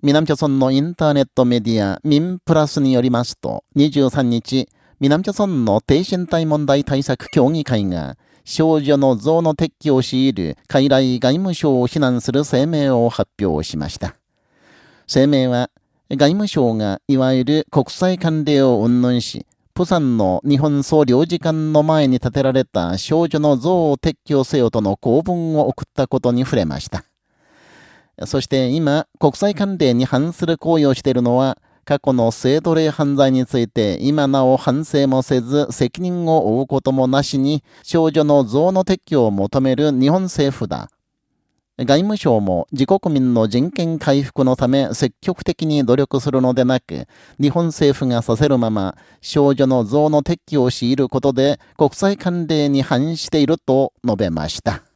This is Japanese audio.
南朝村のインターネットメディア、民プラスによりますと、23日、南朝村の低身体問題対策協議会が、少女の像の撤去を強いる海来外務省を非難する声明を発表しました。声明は、外務省がいわゆる国際慣例を云々し、プサンの日本総領事館の前に建てられた少女の像を撤去せよとの公文を送ったことに触れました。そして今、国際慣例に反する行為をしているのは、過去の性奴隷犯罪について今なお反省もせず責任を負うこともなしに少女の像の撤去を求める日本政府だ。外務省も自国民の人権回復のため積極的に努力するのでなく、日本政府がさせるまま少女の像の撤去を強いることで国際慣例に反していると述べました。